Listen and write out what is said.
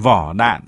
vỏ đạn.